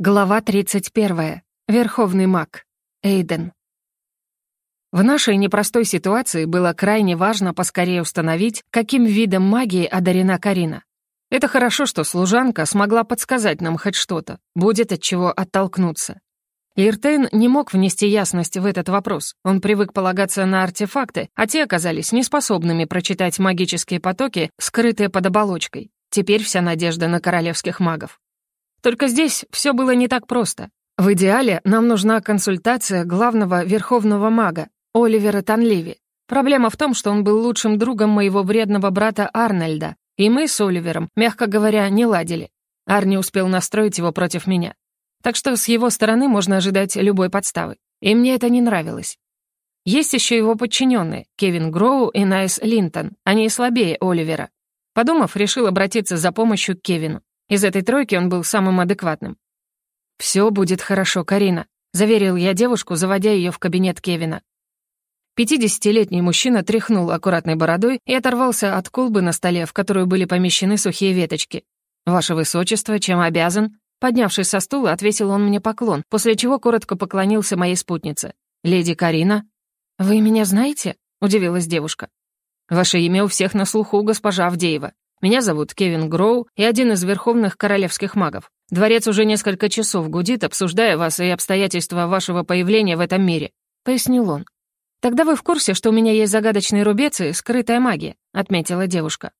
Глава 31. Верховный маг. Эйден. В нашей непростой ситуации было крайне важно поскорее установить, каким видом магии одарена Карина. Это хорошо, что служанка смогла подсказать нам хоть что-то, будет от чего оттолкнуться. Лиртейн не мог внести ясность в этот вопрос. Он привык полагаться на артефакты, а те оказались неспособными прочитать магические потоки, скрытые под оболочкой. Теперь вся надежда на королевских магов. Только здесь все было не так просто. В идеале нам нужна консультация главного верховного мага, Оливера Танливи. Проблема в том, что он был лучшим другом моего вредного брата Арнольда, и мы с Оливером, мягко говоря, не ладили. Арни успел настроить его против меня. Так что с его стороны можно ожидать любой подставы. И мне это не нравилось. Есть еще его подчиненные, Кевин Гроу и Найс Линтон. Они слабее Оливера. Подумав, решил обратиться за помощью к Кевину. Из этой тройки он был самым адекватным. «Все будет хорошо, Карина», — заверил я девушку, заводя ее в кабинет Кевина. Пятидесятилетний мужчина тряхнул аккуратной бородой и оторвался от колбы на столе, в которую были помещены сухие веточки. «Ваше высочество, чем обязан?» Поднявшись со стула, отвесил он мне поклон, после чего коротко поклонился моей спутнице. «Леди Карина?» «Вы меня знаете?» — удивилась девушка. «Ваше имя у всех на слуху, госпожа Авдеева. Меня зовут Кевин Гроу и один из верховных королевских магов. Дворец уже несколько часов гудит, обсуждая вас и обстоятельства вашего появления в этом мире», — пояснил он. «Тогда вы в курсе, что у меня есть загадочный рубец и скрытая магия», — отметила девушка.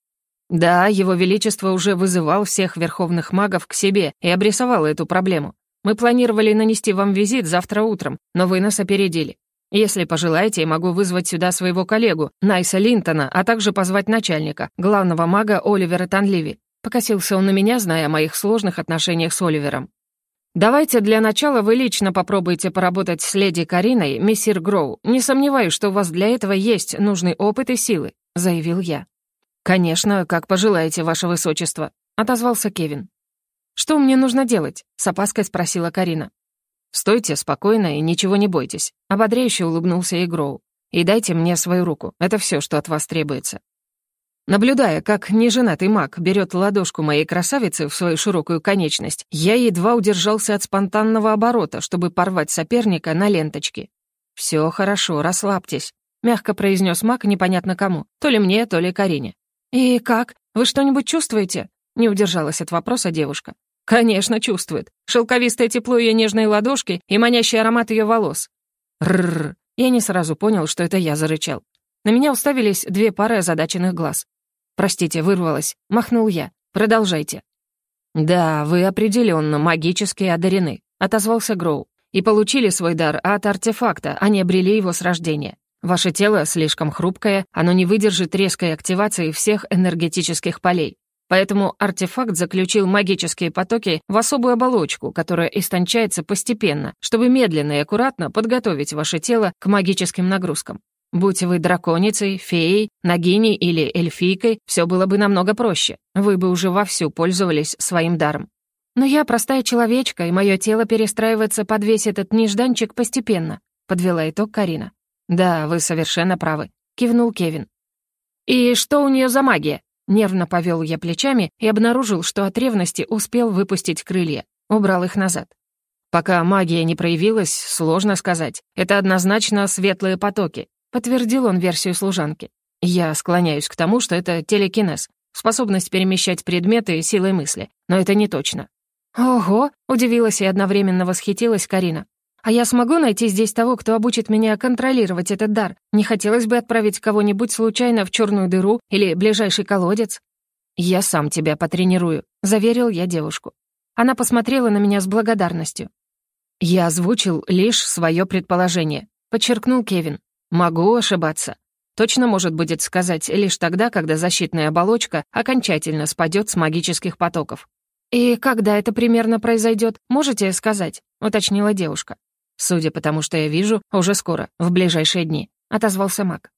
«Да, его величество уже вызывал всех верховных магов к себе и обрисовал эту проблему. Мы планировали нанести вам визит завтра утром, но вы нас опередили. Если пожелаете, я могу вызвать сюда своего коллегу, Найса Линтона, а также позвать начальника, главного мага Оливера Танливи. Покосился он на меня, зная о моих сложных отношениях с Оливером. «Давайте для начала вы лично попробуйте поработать с леди Кариной, мессир Гроу. Не сомневаюсь, что у вас для этого есть нужный опыт и силы», — заявил я. «Конечно, как пожелаете, ваше высочество», — отозвался Кевин. «Что мне нужно делать?» — с опаской спросила Карина. «Стойте спокойно и ничего не бойтесь», — ободряюще улыбнулся Игроу. «И дайте мне свою руку, это все, что от вас требуется». Наблюдая, как неженатый маг берет ладошку моей красавицы в свою широкую конечность, я едва удержался от спонтанного оборота, чтобы порвать соперника на ленточке. «Все хорошо, расслабьтесь», — мягко произнес маг непонятно кому, то ли мне, то ли Карине. «И как? Вы что-нибудь чувствуете?» — не удержалась от вопроса девушка. Конечно, чувствует. Шелковистое тепло ее нежной ладошки и манящий аромат ее волос. Рррр. Я не сразу понял, что это я зарычал. На меня уставились две пары озадаченных глаз. «Простите, вырвалась», — махнул я. «Продолжайте». «Да, вы определенно магически одарены», — отозвался Гроу. «И получили свой дар от артефакта, а не обрели его с рождения. Ваше тело слишком хрупкое, оно не выдержит резкой активации всех энергетических полей. Поэтому артефакт заключил магические потоки в особую оболочку, которая истончается постепенно, чтобы медленно и аккуратно подготовить ваше тело к магическим нагрузкам. Будь вы драконицей, феей, нагиней или эльфийкой, все было бы намного проще. Вы бы уже вовсю пользовались своим даром. Но я простая человечка, и мое тело перестраивается под весь этот нежданчик постепенно», — подвела итог Карина. «Да, вы совершенно правы», — кивнул Кевин. «И что у нее за магия?» Нервно повел я плечами и обнаружил, что от ревности успел выпустить крылья. Убрал их назад. Пока магия не проявилась, сложно сказать. Это однозначно светлые потоки. Подтвердил он версию служанки. Я склоняюсь к тому, что это телекинез, способность перемещать предметы силой мысли. Но это не точно. «Ого!» — удивилась и одновременно восхитилась Карина. А я смогу найти здесь того, кто обучит меня контролировать этот дар? Не хотелось бы отправить кого-нибудь случайно в черную дыру или ближайший колодец? Я сам тебя потренирую, заверил я девушку. Она посмотрела на меня с благодарностью. Я озвучил лишь свое предположение, подчеркнул Кевин. Могу ошибаться. Точно может будет сказать лишь тогда, когда защитная оболочка окончательно спадет с магических потоков. «И когда это примерно произойдет, можете сказать?» — уточнила девушка. «Судя по тому, что я вижу, уже скоро, в ближайшие дни», — отозвался маг.